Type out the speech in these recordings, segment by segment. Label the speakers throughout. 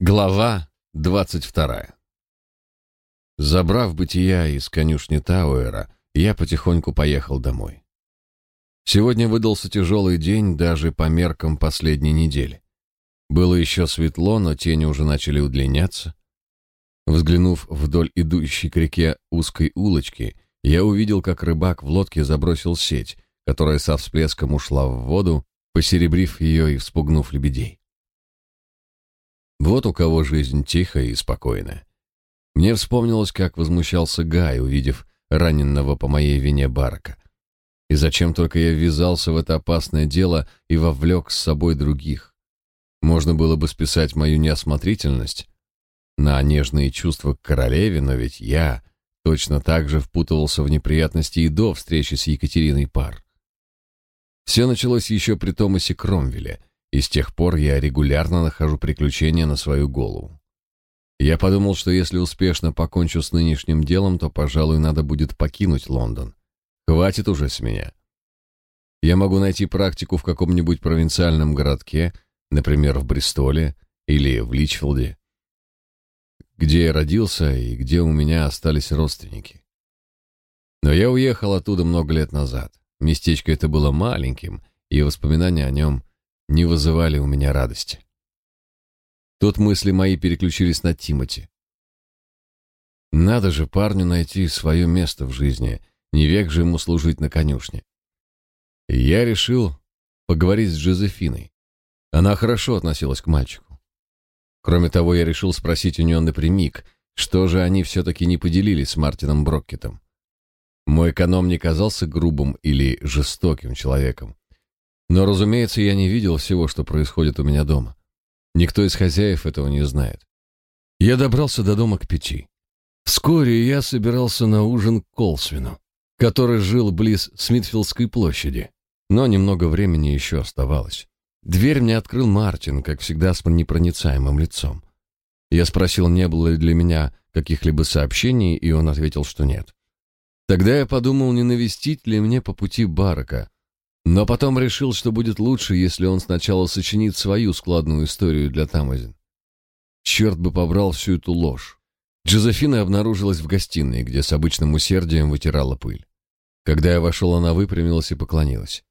Speaker 1: Глава двадцать вторая. Забрав бытия из конюшни Тауэра, я потихоньку поехал домой. Сегодня выдался тяжелый день даже по меркам последней недели. Было еще светло, но тени уже начали удлиняться. Взглянув вдоль идущей к реке узкой улочки, я увидел, как рыбак в лодке забросил сеть, которая со всплеском ушла в воду, посеребрив ее и вспугнув лебедей. Вот у кого жизнь тихая и спокойная. Мне вспомнилось, как возмущался Гай, увидев раненного по моей вине Барака. И зачем только я ввязался в это опасное дело и вовлек с собой других. Можно было бы списать мою неосмотрительность на нежные чувства к королеве, но ведь я точно так же впутывался в неприятности и до встречи с Екатериной Пар. Все началось еще при Томасе Кромвеле, и с тех пор я регулярно нахожу приключения на свою голову. Я подумал, что если успешно покончу с нынешним делом, то, пожалуй, надо будет покинуть Лондон. Хватит уже с меня. Я могу найти практику в каком-нибудь провинциальном городке, например, в Бристоле или в Личфилде, где я родился и где у меня остались родственники. Но я уехал оттуда много лет назад. Местечко это было маленьким, и воспоминания о нем не вызывали у меня радости. Тут мысли мои переключились на Тимати. Надо же парню найти свое место в жизни, не век же ему служить на конюшне. Я решил поговорить с Джозефиной. Она хорошо относилась к мальчику. Кроме того, я решил спросить у нее напрямик, что же они все-таки не поделились с Мартином Броккетом. Мой эконом не казался грубым или жестоким человеком. Но, разумеется, я не видел всего, что происходит у меня дома. Никто из хозяев этого не знает. Я добрался до дома к пяти. Вскоре я собирался на ужин к Колсвину, который жил близ Смитфилдской площади, но немного времени еще оставалось. Дверь мне открыл Мартин, как всегда с непроницаемым лицом. Я спросил, не было ли для меня каких-либо сообщений, и он ответил, что нет. Тогда я подумал, не навестить ли мне по пути Барака, но потом решил, что будет лучше, если он сначала сочинит свою складную историю для Тамазин. Черт бы побрал всю эту ложь. Джозефина обнаружилась в гостиной, где с обычным усердием вытирала пыль. Когда я вошел, она выпрямилась и поклонилась.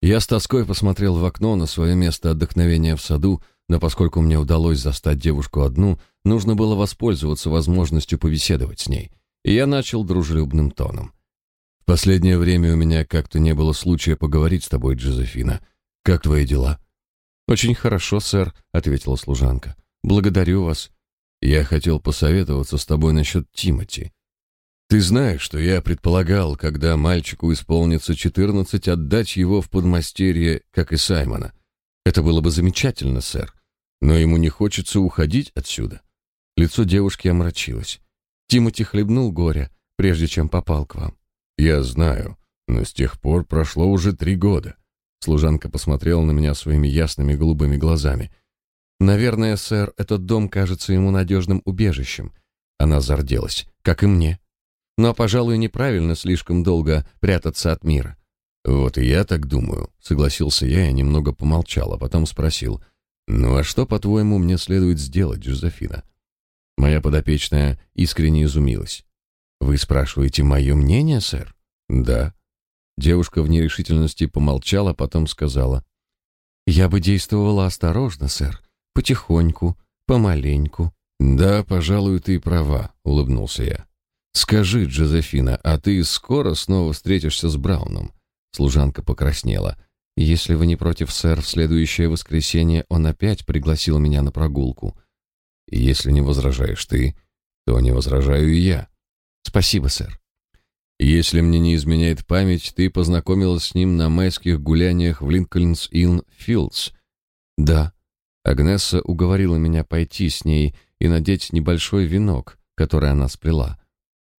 Speaker 1: Я с тоской посмотрел в окно на свое место отдохновения в саду, но поскольку мне удалось застать девушку одну, нужно было воспользоваться возможностью побеседовать с ней, и я начал дружелюбным тоном. Последнее время у меня как-то не было случая поговорить с тобой, Джозефина. Как твои дела? Очень хорошо, сэр, ответила служанка. Благодарю вас. Я хотел посоветоваться с тобой насчет Тимати. Ты знаешь, что я предполагал, когда мальчику исполнится четырнадцать, отдать его в подмастерье, как и Саймона. Это было бы замечательно, сэр. Но ему не хочется уходить отсюда. Лицо девушки омрачилось. Тимати хлебнул горя, прежде чем попал к вам. Я знаю, но с тех пор прошло уже три года. Служанка посмотрела на меня своими ясными голубыми глазами. Наверное, сэр, этот дом кажется ему надежным убежищем. Она зарделась, как и мне. Но, пожалуй, неправильно слишком долго прятаться от мира. Вот и я так думаю, согласился я и немного помолчал, а потом спросил: "Ну а что, по-твоему, мне следует сделать, Жозефина?" Моя подопечная искренне изумилась. Вы спрашиваете мое мнение, сэр? Да. Девушка в нерешительности помолчала, потом сказала: Я бы действовала осторожно, сэр, потихоньку, помаленьку. Да, пожалуй, ты права, улыбнулся я. Скажи, Джозефина, а ты скоро снова встретишься с Брауном? Служанка покраснела. Если вы не против, сэр, в следующее воскресенье он опять пригласил меня на прогулку. Если не возражаешь ты, то не возражаю и я. Спасибо, сэр. Если мне не изменяет память, ты познакомилась с ним на майских гуляниях в Линкольнс-Инн-Филдс. Да. Агнесса уговорила меня пойти с ней и надеть небольшой венок, который она сплела.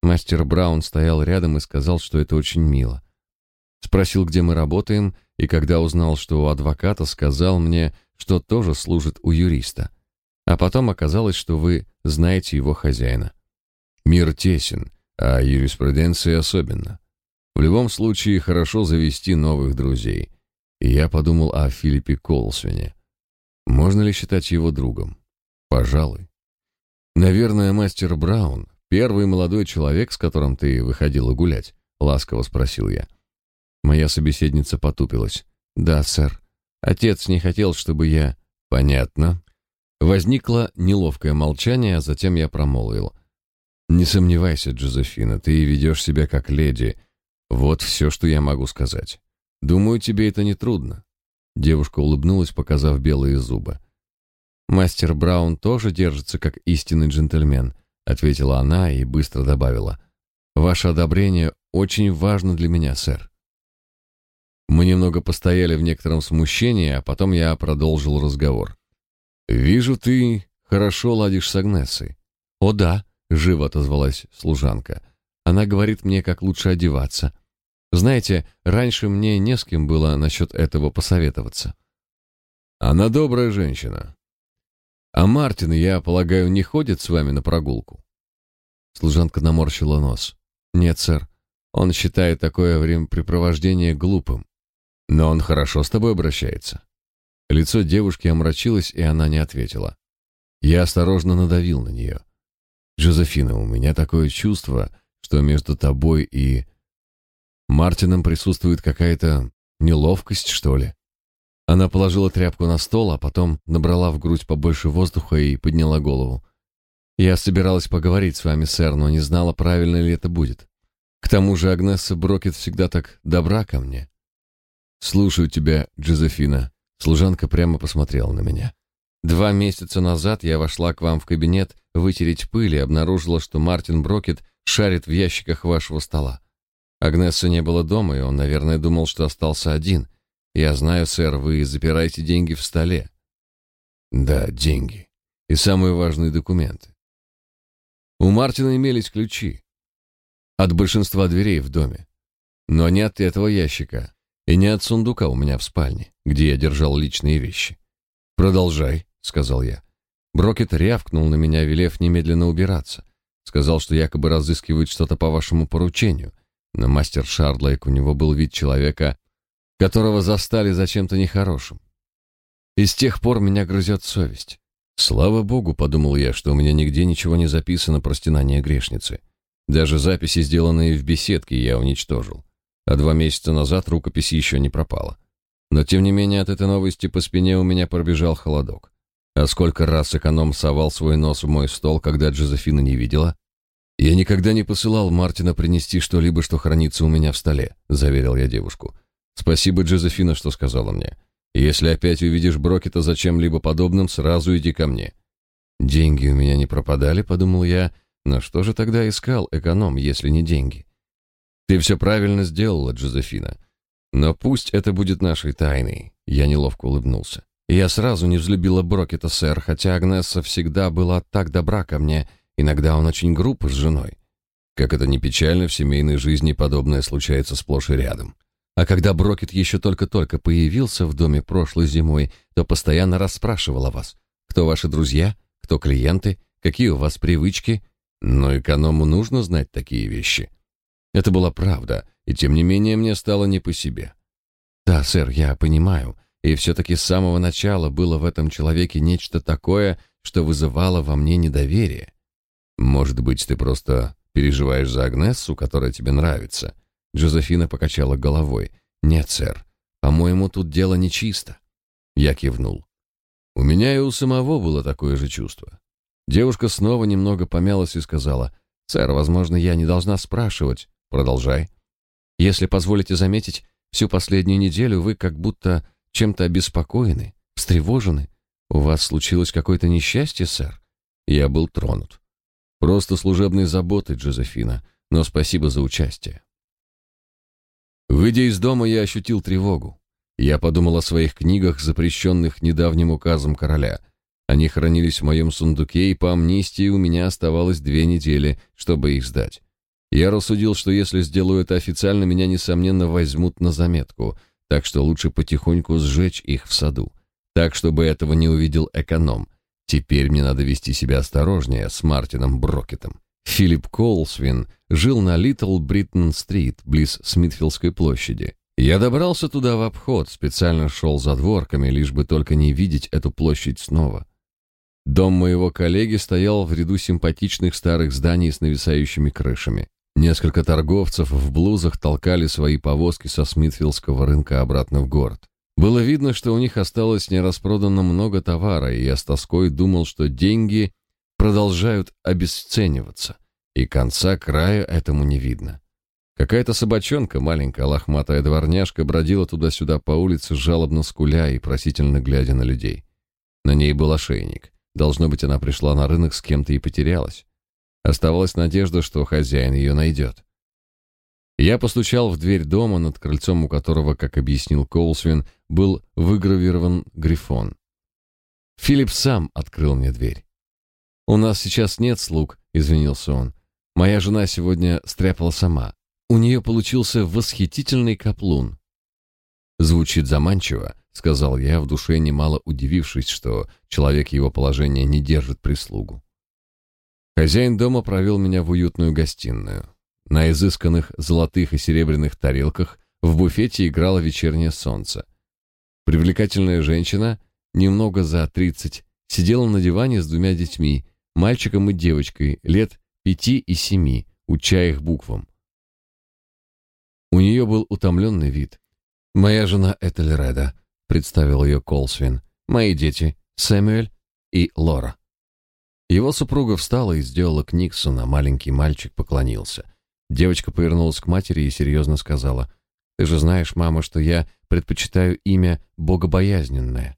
Speaker 1: Мастер Браун стоял рядом и сказал, что это очень мило. Спросил, где мы работаем, и когда узнал, что у адвоката, сказал мне, что тоже служит у юриста. А потом оказалось, что вы знаете его хозяина. Мир тесен, а юриспруденции особенно. В любом случае хорошо завести новых друзей. И я подумал о Филиппе Колсвине. Можно ли считать его другом? Пожалуй. Наверное, мастер Браун, первый молодой человек, с которым ты выходила гулять, ласково спросил я. Моя собеседница потупилась. Да, сэр. Отец не хотел, чтобы я... Понятно. Возникло неловкое молчание, а затем я промолвил. Не сомневайся, Джозефина, ты ведешь себя как леди. Вот все, что я могу сказать. Думаю, тебе это не трудно. Девушка улыбнулась, показав белые зубы. Мастер Браун тоже держится как истинный джентльмен, ответила она и быстро добавила: Ваше одобрение очень важно для меня, сэр. Мы немного постояли в некотором смущении, а потом я продолжил разговор. Вижу, ты хорошо ладишь с Агнесой. О да, живо отозвалась служанка. Она говорит мне, как лучше одеваться. Знаете, раньше мне не с кем было насчет этого посоветоваться. Она добрая женщина. А Мартин, я полагаю, не ходит с вами на прогулку? Служанка наморщила нос. Нет, сэр. Он считает такое времяпрепровождение глупым. Но он хорошо с тобой обращается. Лицо девушки омрачилось, и она не ответила. Я осторожно надавил на нее. Жозефина, у меня такое чувство, что между тобой и Мартином присутствует какая-то неловкость, что ли. Она положила тряпку на стол, а потом набрала в грудь побольше воздуха и подняла голову. Я собиралась поговорить с вами, сэр, но не знала, правильно ли это будет. К тому же Агнесса Брокет всегда так добра ко мне. «Слушаю тебя, Джозефина». Служанка прямо посмотрела на меня. «Два месяца назад я вошла к вам в кабинет вытереть пыль и обнаружила, что Мартин Брокет шарит в ящиках вашего стола. Агнесса не было дома, и он, наверное, думал, что остался один. Я знаю, сэр, вы запираете деньги в столе». «Да, деньги. И самые важные документы. У Мартина имелись ключи от большинства дверей в доме, но не от этого ящика, и не от сундука у меня в спальне, где я держал личные вещи. «Продолжай», — сказал я. Брокет рявкнул на меня, велев немедленно убираться. Сказал, что якобы разыскивает что-то по вашему поручению. Но мастер Шардлайк, у него был вид человека, которого застали за чем-то нехорошим. И с тех пор меня грызет совесть. Слава богу, подумал я, что у меня нигде ничего не записано про стенание грешницы. Даже записи, сделанные в беседке, я уничтожил а два месяца назад рукопись еще не пропала. Но тем не менее от этой новости по спине у меня пробежал холодок. А сколько раз эконом совал свой нос в мой стол, когда Джозефина не видела? Я никогда не посылал Мартина принести что-либо, что хранится у меня в столе, заверил я девушку. Спасибо, Джозефина, что сказала мне. Если опять увидишь Брокета за чем-либо подобным, сразу иди ко мне. Деньги у меня не пропадали, подумал я. Но что же тогда искал эконом, если не деньги? Ты все правильно сделала, Джозефина. Но пусть это будет нашей тайной. Я неловко улыбнулся. Я сразу не взлюбила Брокета, сэр, хотя Агнесса всегда была так добра ко мне. Иногда он очень груб с женой. Как это не печально, в семейной жизни подобное случается сплошь и рядом. А когда Брокет еще только-только появился в доме прошлой зимой, то постоянно расспрашивал о вас. Кто ваши друзья, кто клиенты, какие у вас привычки. Но эконому нужно знать такие вещи. Это была правда, и тем не менее мне стало не по себе. Да, сэр, я понимаю, и все-таки с самого начала было в этом человеке нечто такое, что вызывало во мне недоверие. Может быть, ты просто переживаешь за Агнессу, которая тебе нравится? Джозефина покачала головой. Нет, сэр, по-моему, тут дело нечисто. Я кивнул. У меня и у самого было такое же чувство. Девушка снова немного помялась и сказала, «Сэр, возможно, я не должна спрашивать, Продолжай. Если позволите заметить, всю последнюю неделю вы как будто чем-то обеспокоены, встревожены. У вас случилось какое-то несчастье, сэр? Я был тронут. Просто служебные заботы, Джозефина, но спасибо за участие. Выйдя из дома, я ощутил тревогу. Я подумал о своих книгах, запрещенных недавним указом короля. Они хранились в моем сундуке, и по амнистии у меня оставалось две недели, чтобы их сдать. Я рассудил, что если сделаю это официально, меня, несомненно, возьмут на заметку, так что лучше потихоньку сжечь их в саду, так, чтобы этого не увидел эконом. Теперь мне надо вести себя осторожнее с Мартином Брокетом. Филипп Колсвин жил на Литл Бриттон-стрит, близ Смитфилдской площади. Я добрался туда в обход, специально шел за дворками, лишь бы только не видеть эту площадь снова. Дом моего коллеги стоял в ряду симпатичных старых зданий с нависающими крышами. Несколько торговцев в блузах толкали свои повозки со Смитфилдского рынка обратно в город. Было видно, что у них осталось нераспродано много товара, и я с тоской думал, что деньги продолжают обесцениваться, и конца края этому не видно. Какая-то собачонка, маленькая лохматая дворняжка, бродила туда-сюда по улице, жалобно скуля и просительно глядя на людей. На ней был ошейник. Должно быть, она пришла на рынок с кем-то и потерялась. Оставалась надежда, что хозяин ее найдет. Я постучал в дверь дома, над крыльцом у которого, как объяснил Коулсвин, был выгравирован грифон. Филипп сам открыл мне дверь. «У нас сейчас нет слуг», — извинился он. «Моя жена сегодня стряпала сама. У нее получился восхитительный каплун». Звучит заманчиво, сказал я, в душе немало удивившись, что человек его положения не держит прислугу. Хозяин дома провел меня в уютную гостиную. На изысканных золотых и серебряных тарелках в буфете играло вечернее солнце. Привлекательная женщина, немного за тридцать, сидела на диване с двумя детьми, мальчиком и девочкой, лет пяти и семи, уча их буквам. У нее был утомленный вид. «Моя жена Этельреда», представил ее Колсвин. Мои дети, Сэмюэль и Лора. Его супруга встала и сделала к Никсону, маленький мальчик поклонился. Девочка повернулась к матери и серьезно сказала, «Ты же знаешь, мама, что я предпочитаю имя богобоязненное».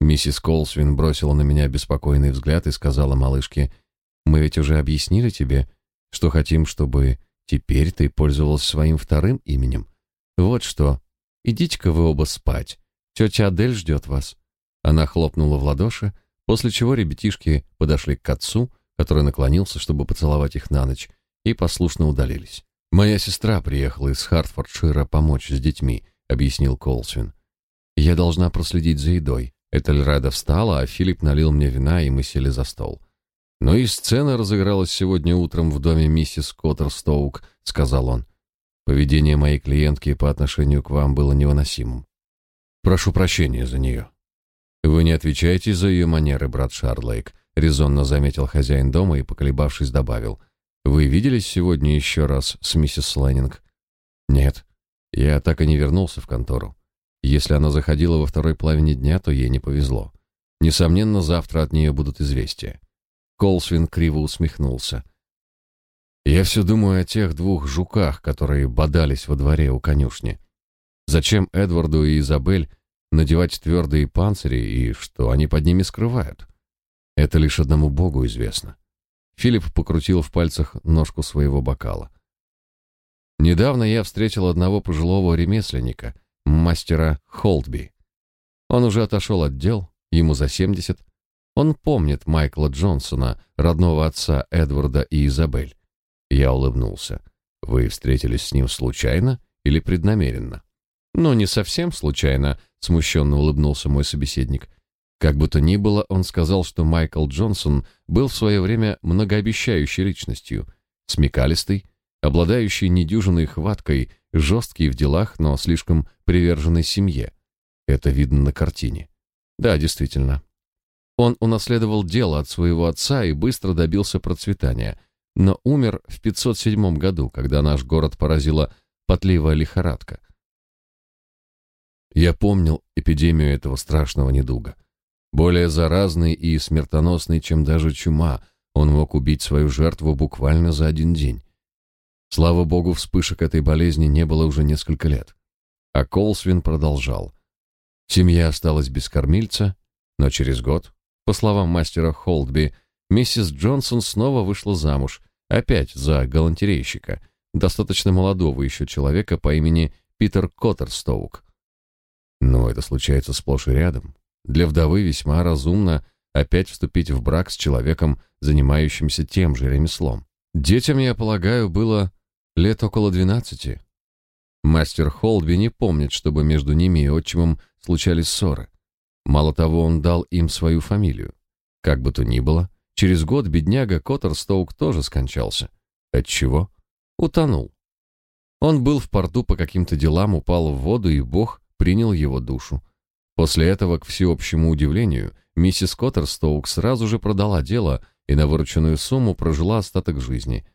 Speaker 1: Миссис Колсвин бросила на меня беспокойный взгляд и сказала малышке, «Мы ведь уже объяснили тебе, что хотим, чтобы теперь ты пользовался своим вторым именем. Вот что, идите-ка вы оба спать, Тетя Адель ждет вас». Она хлопнула в ладоши, после чего ребятишки подошли к отцу, который наклонился, чтобы поцеловать их на ночь, и послушно удалились. «Моя сестра приехала из Хартфордшира помочь с детьми», — объяснил Колсвин. «Я должна проследить за едой». Этельрада встала, а Филипп налил мне вина, и мы сели за стол. «Но и сцена разыгралась сегодня утром в доме миссис Коттерстоук», — сказал он. «Поведение моей клиентки по отношению к вам было невыносимым. Прошу прощения за нее». «Вы не отвечаете за ее манеры, брат Шарлейк», — резонно заметил хозяин дома и, поколебавшись, добавил. «Вы виделись сегодня еще раз с миссис Лэннинг?» «Нет. Я так и не вернулся в контору. Если она заходила во второй половине дня, то ей не повезло. Несомненно, завтра от нее будут известия». Колсвин криво усмехнулся. «Я все думаю о тех двух жуках, которые бодались во дворе у конюшни. Зачем Эдварду и Изабель надевать твердые панцири и что они под ними скрывают? Это лишь одному Богу известно. Филипп покрутил в пальцах ножку своего бокала. Недавно я встретил одного пожилого ремесленника, мастера Холдби. Он уже отошел от дел, ему за семьдесят. Он помнит Майкла Джонсона, родного отца Эдварда и Изабель. Я улыбнулся. Вы встретились с ним случайно или преднамеренно? Но не совсем случайно, смущенно улыбнулся мой собеседник. Как бы то ни было, он сказал, что Майкл Джонсон был в свое время многообещающей личностью, смекалистый, обладающий недюжинной хваткой, жесткий в делах, но слишком приверженный семье. Это видно на картине. Да, действительно. Он унаследовал дело от своего отца и быстро добился процветания, но умер в 507 году, когда наш город поразила потливая лихорадка. Я помнил эпидемию этого страшного недуга. Более заразный и смертоносный, чем даже чума, он мог убить свою жертву буквально за один день. Слава богу, вспышек этой болезни не было уже несколько лет. А Колсвин продолжал. Семья осталась без кормильца, но через год, по словам мастера Холдби, миссис Джонсон снова вышла замуж, опять за галантерейщика, достаточно молодого еще человека по имени Питер Коттерстоук. Но это случается сплошь и рядом. Для вдовы весьма разумно опять вступить в брак с человеком, занимающимся тем же ремеслом. Детям, я полагаю, было лет около двенадцати. Мастер Холдби не помнит, чтобы между ними и отчимом случались ссоры. Мало того, он дал им свою фамилию. Как бы то ни было, через год бедняга Коттерстоук тоже скончался. От чего? Утонул. Он был в порту по каким-то делам, упал в воду, и Бог принял его душу. После этого, к всеобщему удивлению, миссис Коттерстоук сразу же продала дело и на вырученную сумму прожила остаток жизни.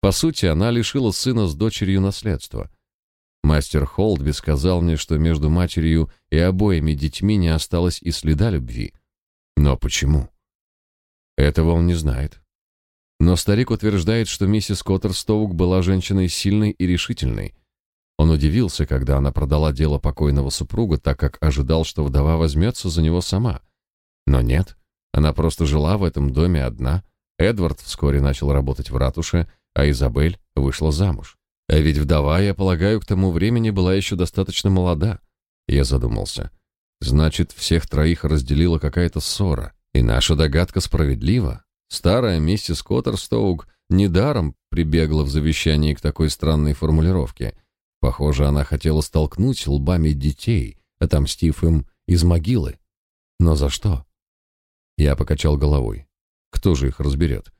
Speaker 1: По сути, она лишила сына с дочерью наследства. Мастер Холдби сказал мне, что между матерью и обоими детьми не осталось и следа любви. Но почему? Этого он не знает. Но старик утверждает, что миссис Коттерстоук была женщиной сильной и решительной. Он удивился, когда она продала дело покойного супруга, так как ожидал, что вдова возьмется за него сама. Но нет, она просто жила в этом доме одна. Эдвард вскоре начал работать в ратуше, а Изабель вышла замуж. А ведь вдова, я полагаю, к тому времени была еще достаточно молода. Я задумался. Значит, всех троих разделила какая-то ссора, и наша догадка справедлива. Старая миссис Коттерстоук недаром прибегла в завещании к такой странной формулировке. Похоже, она хотела столкнуть лбами детей, отомстив им из могилы. Но за что? Я покачал головой. Кто же их разберет?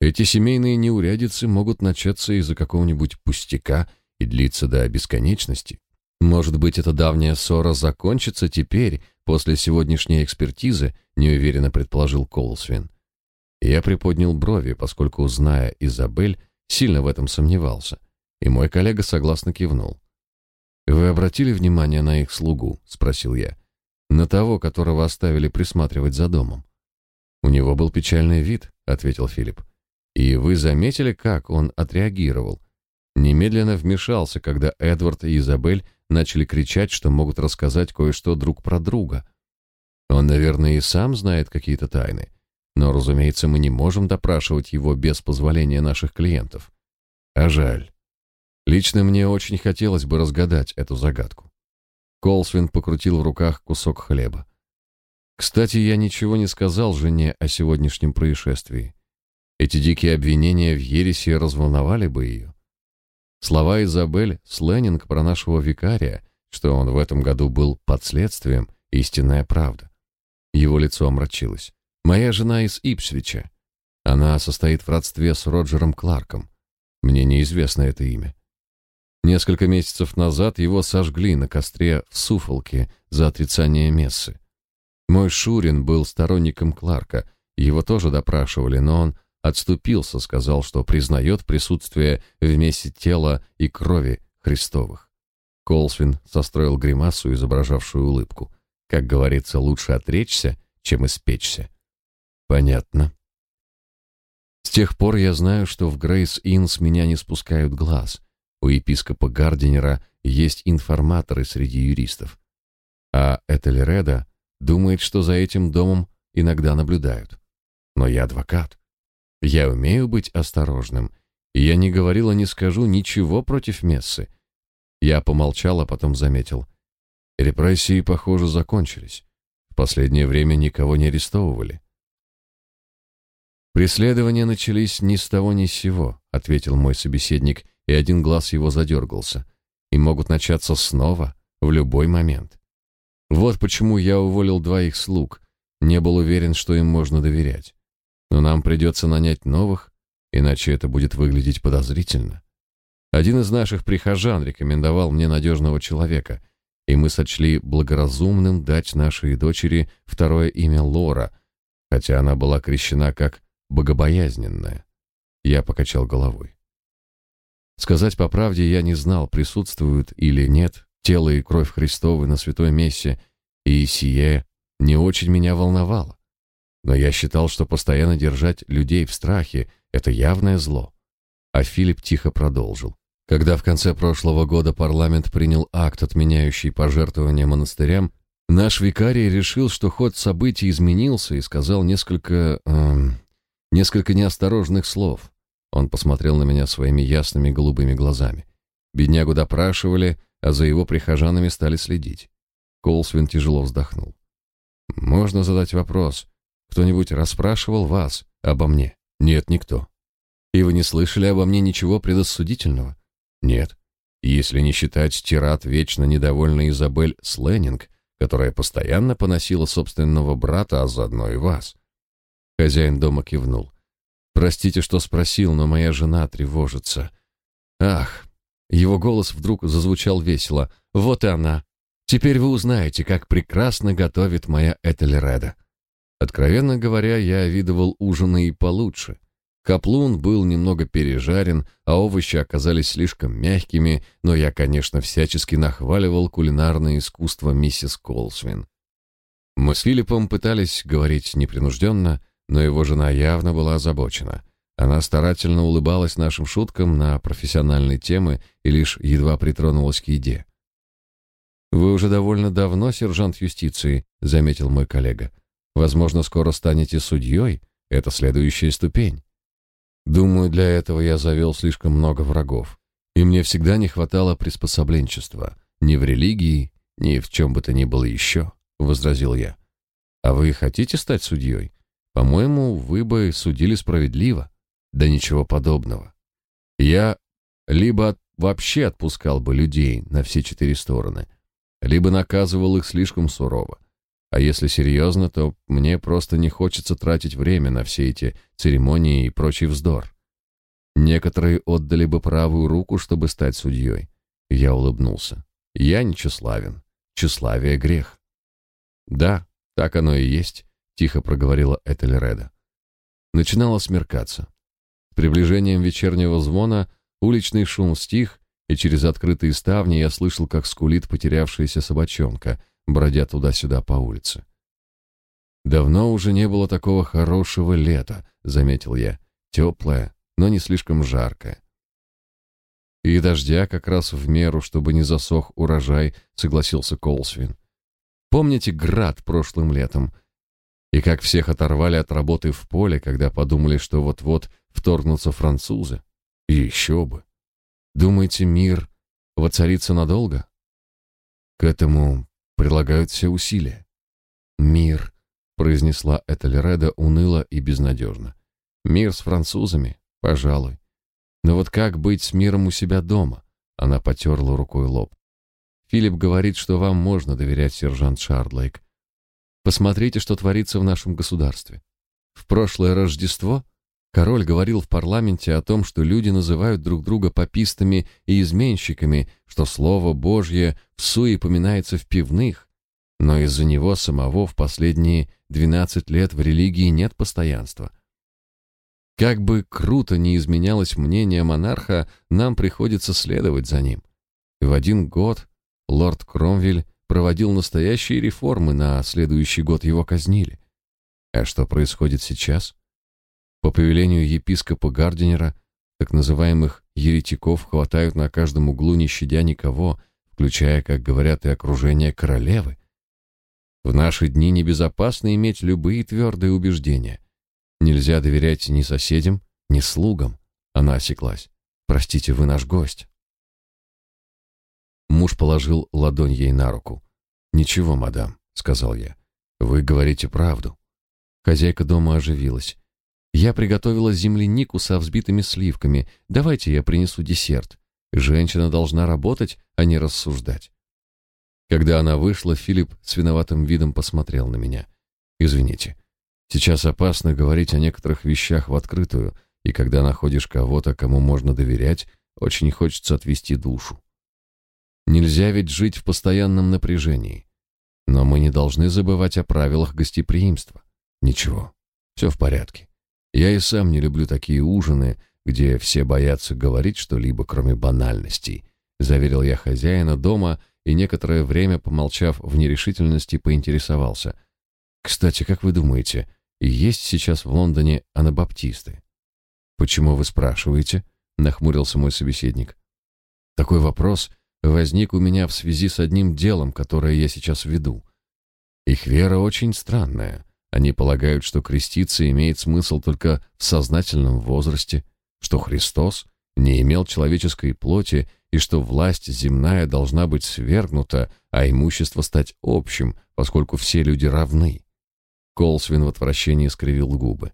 Speaker 1: Эти семейные неурядицы могут начаться из-за какого-нибудь пустяка и длиться до бесконечности. Может быть, эта давняя ссора закончится теперь, после сегодняшней экспертизы, неуверенно предположил Колсвин. Я приподнял брови, поскольку, зная Изабель, сильно в этом сомневался, и мой коллега согласно кивнул. «Вы обратили внимание на их слугу?» — спросил я. «На того, которого оставили присматривать за домом?» «У него был печальный вид», — ответил Филипп. «И вы заметили, как он отреагировал?» Немедленно вмешался, когда Эдвард и Изабель начали кричать, что могут рассказать кое-что друг про друга. Он, наверное, и сам знает какие-то тайны. Но, разумеется, мы не можем допрашивать его без позволения наших клиентов. А жаль. Лично мне очень хотелось бы разгадать эту загадку. Колсвин покрутил в руках кусок хлеба. Кстати, я ничего не сказал жене о сегодняшнем происшествии. Эти дикие обвинения в ереси разволновали бы ее. Слова Изабель Сленнинг про нашего викария, что он в этом году был под следствием, истинная правда. Его лицо омрачилось. Моя жена из Ипсвича. Она состоит в родстве с Роджером Кларком. Мне неизвестно это имя. Несколько месяцев назад его сожгли на костре в Суфолке за отрицание мессы. Мой Шурин был сторонником Кларка, его тоже допрашивали, но он отступился, сказал, что признает присутствие вместе тела и крови Христовых. Колсвин состроил гримасу, изображавшую улыбку. Как говорится, лучше отречься, чем испечься. Понятно. С тех пор я знаю, что в Грейс Инн с меня не спускают глаз. У епископа Гардинера есть информаторы среди юристов. А Этельреда думает, что за этим домом иногда наблюдают. Но я адвокат. Я умею быть осторожным, и я не говорила, не скажу ничего против Мессы. Я помолчал, а потом заметил. Репрессии, похоже, закончились. В последнее время никого не арестовывали. Преследования начались ни с того ни с сего, ответил мой собеседник, и один глаз его задергался. И могут начаться снова в любой момент. Вот почему я уволил двоих слуг. Не был уверен, что им можно доверять. Но нам придется нанять новых, иначе это будет выглядеть подозрительно. Один из наших прихожан рекомендовал мне надежного человека, и мы сочли благоразумным дать нашей дочери второе имя Лора, хотя она была крещена как богобоязненная. Я покачал головой. Сказать по правде, я не знал, присутствуют или нет тело и кровь Христовы на святой мессе, и сие не очень меня волновало. Но я считал, что постоянно держать людей в страхе — это явное зло. А Филипп тихо продолжил. Когда в конце прошлого года парламент принял акт, отменяющий пожертвования монастырям, наш викарий решил, что ход событий изменился и сказал несколько... Эм, несколько неосторожных слов. Он посмотрел на меня своими ясными голубыми глазами. Беднягу допрашивали, а за его прихожанами стали следить. Колсвин тяжело вздохнул. «Можно задать вопрос. Кто-нибудь расспрашивал вас обо мне?» «Нет, никто». «И вы не слышали обо мне ничего предосудительного?» «Нет. Если не считать тират вечно недовольной Изабель Сленнинг, которая постоянно поносила собственного брата, а заодно и вас. Хозяин дома кивнул. Простите, что спросил, но моя жена тревожится. Ах, его голос вдруг зазвучал весело. Вот и она. Теперь вы узнаете, как прекрасно готовит моя Этельреда. Откровенно говоря, я видывал ужины и получше. Каплун был немного пережарен, а овощи оказались слишком мягкими, но я, конечно, всячески нахваливал кулинарное искусство миссис Колсвин. Мы с Филиппом пытались говорить непринужденно, но его жена явно была озабочена. Она старательно улыбалась нашим шуткам на профессиональные темы и лишь едва притронулась к еде. «Вы уже довольно давно сержант юстиции», — заметил мой коллега. «Возможно, скоро станете судьей. Это следующая ступень». Думаю, для этого я завел слишком много врагов. И мне всегда не хватало приспособленчества. Ни в религии, ни в чем бы то ни было еще, — возразил я. А вы хотите стать судьей? По-моему, вы бы судили справедливо. Да ничего подобного. Я либо вообще отпускал бы людей на все четыре стороны, либо наказывал их слишком сурово. А если серьезно, то мне просто не хочется тратить время на все эти церемонии и прочий вздор. Некоторые отдали бы правую руку, чтобы стать судьей. Я улыбнулся. Я не тщеславен. Тщеславие — грех. Да, так оно и есть, тихо проговорила Этельреда. Начинало смеркаться. С приближением вечернего звона уличный шум стих, и через открытые ставни я слышал, как скулит потерявшаяся собачонка — бродя туда-сюда по улице. «Давно уже не было такого хорошего лета», — заметил я. «Теплое, но не слишком жаркое». «И дождя как раз в меру, чтобы не засох урожай», — согласился Колсвин. «Помните град прошлым летом? И как всех оторвали от работы в поле, когда подумали, что вот-вот вторгнутся французы? И еще бы! Думаете, мир воцарится надолго?» К этому прилагают все усилия. «Мир», — произнесла Этельреда уныло и безнадежно. «Мир с французами? Пожалуй. Но вот как быть с миром у себя дома?» Она потерла рукой лоб. «Филипп говорит, что вам можно доверять, сержант Шардлейк. Посмотрите, что творится в нашем государстве. В прошлое Рождество король говорил в парламенте о том, что люди называют друг друга попистами и изменщиками, что слово Божье в суе поминается в пивных, но из-за него самого в последние 12 лет в религии нет постоянства. Как бы круто ни изменялось мнение монарха, нам приходится следовать за ним. В один год лорд Кромвель проводил настоящие реформы, на следующий год его казнили. А что происходит сейчас? По повелению епископа Гардинера, так называемых еретиков хватают на каждом углу, не щадя никого, включая, как говорят, и окружение королевы. В наши дни небезопасно иметь любые твердые убеждения. Нельзя доверять ни соседям, ни слугам. Она осеклась. «Простите, вы наш гость». Муж положил ладонь ей на руку. «Ничего, мадам», — сказал я. «Вы говорите правду». Хозяйка дома оживилась. «Я приготовила землянику со взбитыми сливками. Давайте я принесу десерт. Женщина должна работать, а не рассуждать. Когда она вышла, Филипп с виноватым видом посмотрел на меня. Извините. Сейчас опасно говорить о некоторых вещах в открытую, и когда находишь кого-то, кому можно доверять, очень хочется отвести душу. Нельзя ведь жить в постоянном напряжении. Но мы не должны забывать о правилах гостеприимства. Ничего, все в порядке. Я и сам не люблю такие ужины, где все боятся говорить что-либо, кроме банальностей, заверил я хозяина дома и некоторое время, помолчав в нерешительности, поинтересовался. Кстати, как вы думаете, есть сейчас в Лондоне анабаптисты? Почему вы спрашиваете? нахмурился мой собеседник. Такой вопрос возник у меня в связи с одним делом, которое я сейчас веду. Их вера очень странная. Они полагают, что креститься имеет смысл только в сознательном возрасте, что Христос не имел человеческой плоти и что власть земная должна быть свергнута, а имущество стать общим, поскольку все люди равны. Колсвин в отвращении скривил губы.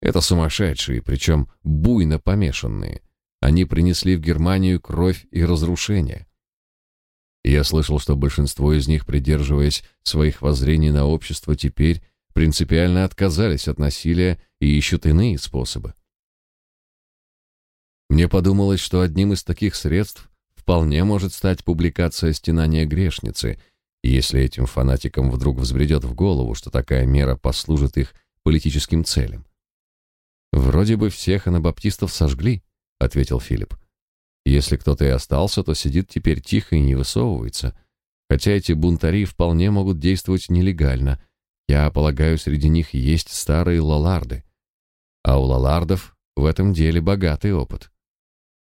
Speaker 1: Это сумасшедшие, причем буйно помешанные. Они принесли в Германию кровь и разрушение. Я слышал, что большинство из них, придерживаясь своих воззрений на общество, теперь принципиально отказались от насилия и ищут иные способы. Мне подумалось, что одним из таких средств вполне может стать публикация стенания грешницы, если этим фанатикам вдруг взбредет в голову, что такая мера послужит их политическим целям. «Вроде бы всех анабаптистов сожгли», — ответил Филипп. «Если кто-то и остался, то сидит теперь тихо и не высовывается, хотя эти бунтари вполне могут действовать нелегально. Я полагаю, среди них есть старые лаларды. А у лалардов в этом деле богатый опыт.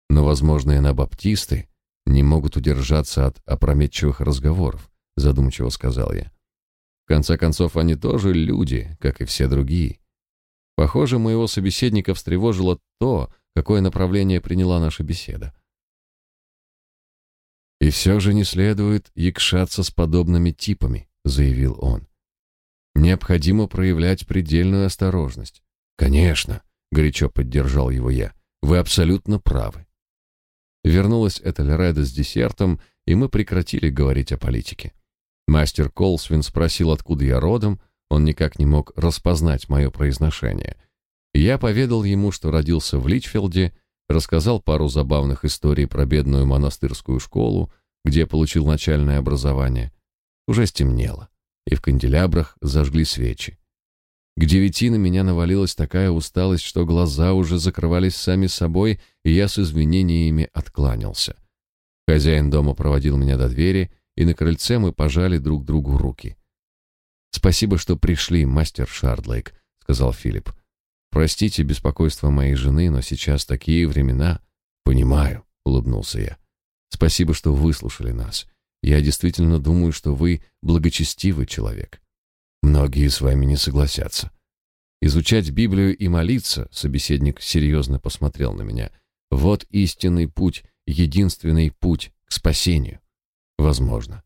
Speaker 1: Но, возможно, и анабаптисты не могут удержаться от опрометчивых разговоров, задумчиво сказал я. В конце концов, они тоже люди, как и все другие. Похоже, моего собеседника встревожило то, какое направление приняла наша беседа. «И все же не следует якшаться с подобными типами», — заявил он. «Необходимо проявлять предельную осторожность». «Конечно», — горячо поддержал его я, — «вы абсолютно правы». Вернулась Этельреда с десертом, и мы прекратили говорить о политике. Мастер Колсвин спросил, откуда я родом, он никак не мог распознать мое произношение. Я поведал ему, что родился в Личфилде, рассказал пару забавных историй про бедную монастырскую школу, где получил начальное образование. Уже стемнело, и в канделябрах зажгли свечи. К девяти на меня навалилась такая усталость, что глаза уже закрывались сами собой, и я с извинениями откланялся. Хозяин дома проводил меня до двери, и на крыльце мы пожали друг другу руки. «Спасибо, что пришли, мастер Шардлейк», — сказал Филипп. «Простите беспокойство моей жены, но сейчас такие времена». «Понимаю», — улыбнулся я. «Спасибо, что выслушали нас. Я действительно думаю, что вы благочестивый человек. Многие с вами не согласятся. Изучать Библию и молиться, собеседник серьезно посмотрел на меня. Вот истинный путь, единственный путь к спасению. Возможно.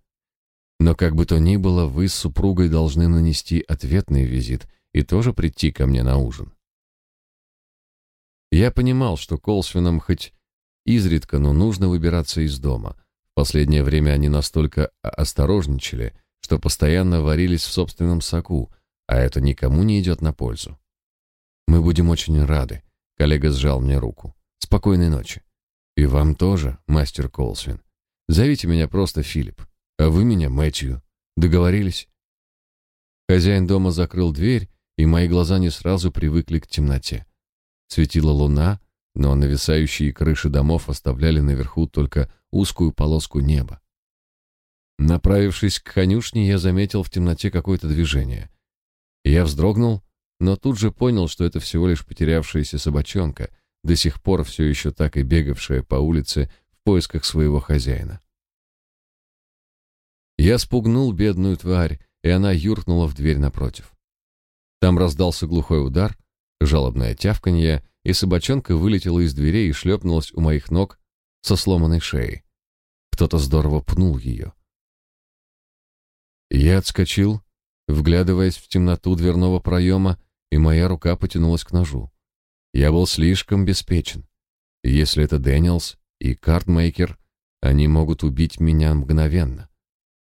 Speaker 1: Но как бы то ни было, вы с супругой должны нанести ответный визит и тоже прийти ко мне на ужин. Я понимал, что Колсвинам хоть изредка, но нужно выбираться из дома. В последнее время они настолько осторожничали, что постоянно варились в собственном соку, а это никому не идет на пользу. Мы будем очень рады. Коллега сжал мне руку. Спокойной ночи. И вам тоже, мастер Колсвин. Зовите меня просто Филипп, а вы меня Мэтью. Договорились? Хозяин дома закрыл дверь, и мои глаза не сразу привыкли к темноте. Светила луна, но нависающие крыши домов оставляли наверху только узкую полоску неба. Направившись к конюшне, я заметил в темноте какое-то движение. Я вздрогнул, но тут же понял, что это всего лишь потерявшаяся собачонка, до сих пор все еще так и бегавшая по улице в поисках своего хозяина. Я спугнул бедную тварь, и она юркнула в дверь напротив. Там раздался глухой удар, жалобное тявканье, и собачонка вылетела из дверей и шлепнулась у моих ног со сломанной шеей. Кто-то здорово пнул ее. Я отскочил, вглядываясь в темноту дверного проема, и моя рука потянулась к ножу. Я был слишком беспечен. Если это Дэниелс и Кардмейкер, они могут убить меня мгновенно.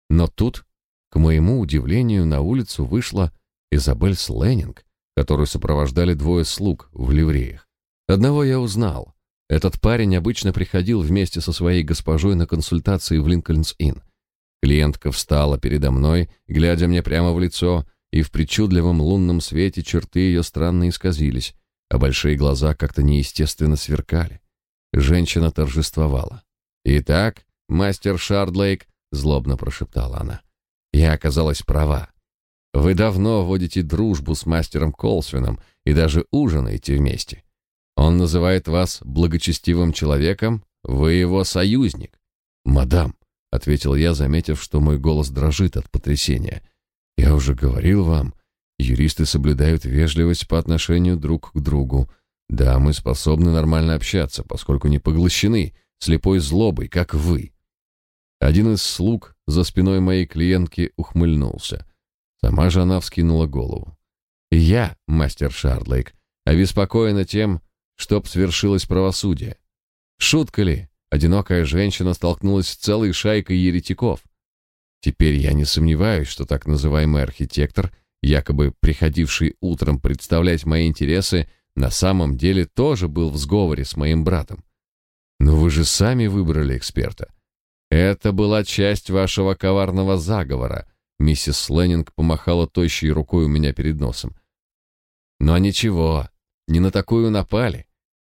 Speaker 1: Но тут, к моему удивлению, на улицу вышла Изабель Сленнинг, которую сопровождали двое слуг в ливреях. Одного я узнал. Этот парень обычно приходил вместе со своей госпожой на консультации в Линкольнс-Инн. Клиентка встала передо мной, глядя мне прямо в лицо, и в причудливом лунном свете черты ее странно исказились, а большие глаза как-то неестественно сверкали. Женщина торжествовала. «Итак, мастер Шардлейк», — злобно прошептала она, — «я оказалась права. Вы давно водите дружбу с мастером Колсвином и даже ужинаете вместе. Он называет вас благочестивым человеком, вы его союзник. Мадам, ответил я, заметив, что мой голос дрожит от потрясения. Я уже говорил вам, юристы соблюдают вежливость по отношению друг к другу. Да, мы способны нормально общаться, поскольку не поглощены слепой злобой, как вы. Один из слуг за спиной моей клиентки ухмыльнулся. Сама же она вскинула голову. Я, мастер Шардлейк, обеспокоена тем, чтоб свершилось правосудие. Шутка ли? одинокая женщина столкнулась с целой шайкой еретиков. Теперь я не сомневаюсь, что так называемый архитектор, якобы приходивший утром представлять мои интересы, на самом деле тоже был в сговоре с моим братом. Но вы же сами выбрали эксперта. Это была часть вашего коварного заговора. Миссис Сленнинг помахала тощей рукой у меня перед носом. Но ничего, не на такую напали.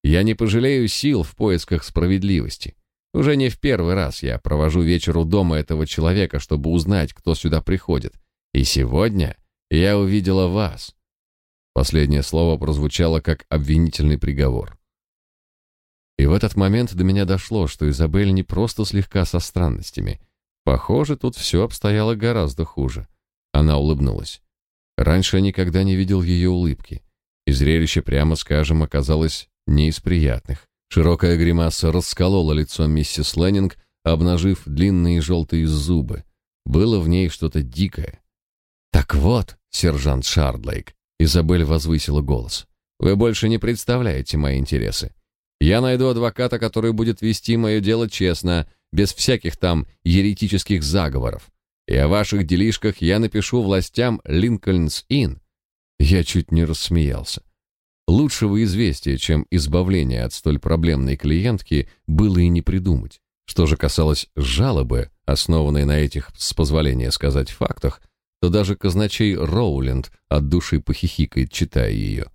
Speaker 1: Я не пожалею сил в поисках справедливости. Уже не в первый раз я провожу вечер у дома этого человека, чтобы узнать, кто сюда приходит. И сегодня я увидела вас. Последнее слово прозвучало как обвинительный приговор. И в этот момент до меня дошло, что Изабель не просто слегка со странностями. Похоже, тут все обстояло гораздо хуже. Она улыбнулась. Раньше я никогда не видел ее улыбки, и зрелище, прямо скажем, оказалось не из приятных. Широкая гримаса расколола лицо миссис Леннинг, обнажив длинные желтые зубы. Было в ней что-то дикое. «Так вот, сержант Шардлейк», — Изабель возвысила голос, — «вы больше не представляете мои интересы. Я найду адвоката, который будет вести мое дело честно, без всяких там еретических заговоров. И о ваших делишках я напишу властям Линкольнс-Инн». Я чуть не рассмеялся. Лучшего известия, чем избавление от столь проблемной клиентки, было и не придумать. Что же касалось жалобы, основанной на этих, с позволения сказать, фактах, то даже казначей Роуленд от души похихикает, читая ее.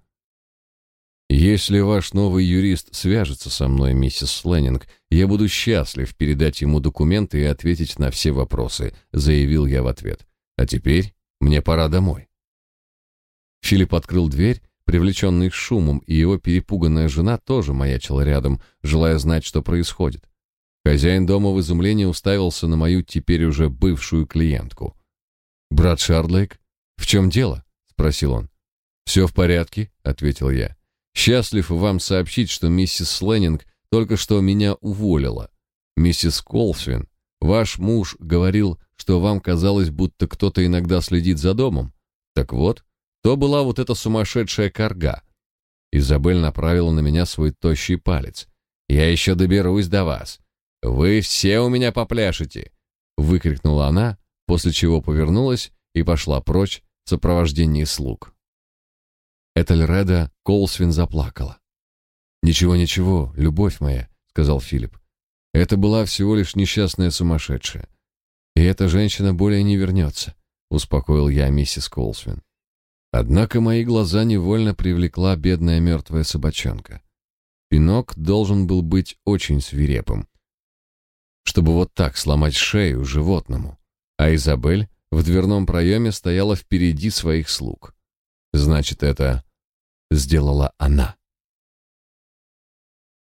Speaker 1: Если ваш новый юрист свяжется со мной, миссис Сленнинг, я буду счастлив передать ему документы и ответить на все вопросы, заявил я в ответ. А теперь мне пора домой. Филипп открыл дверь, привлеченный шумом, и его перепуганная жена тоже маячила рядом, желая знать, что происходит. Хозяин дома в изумлении уставился на мою теперь уже бывшую клиентку. «Брат Шардлейк, в чем дело?» — спросил он. «Все в порядке», — ответил я. Счастлив вам сообщить, что миссис Сленнинг только что меня уволила. Миссис Колсвин, ваш муж говорил, что вам казалось, будто кто-то иногда следит за домом. Так вот, то была вот эта сумасшедшая корга. Изабель направила на меня свой тощий палец. Я еще доберусь до вас. Вы все у меня попляшете, выкрикнула она, после чего повернулась и пошла прочь в сопровождении слуг. Этельреда Колсвин заплакала. «Ничего, ничего, любовь моя», — сказал Филипп. «Это была всего лишь несчастная сумасшедшая. И эта женщина более не вернется», — успокоил я миссис Колсвин. Однако мои глаза невольно привлекла бедная мертвая собачонка. Пинок должен был быть очень свирепым, чтобы вот так сломать шею животному, а Изабель в дверном проеме стояла впереди своих слуг. Значит, это сделала она.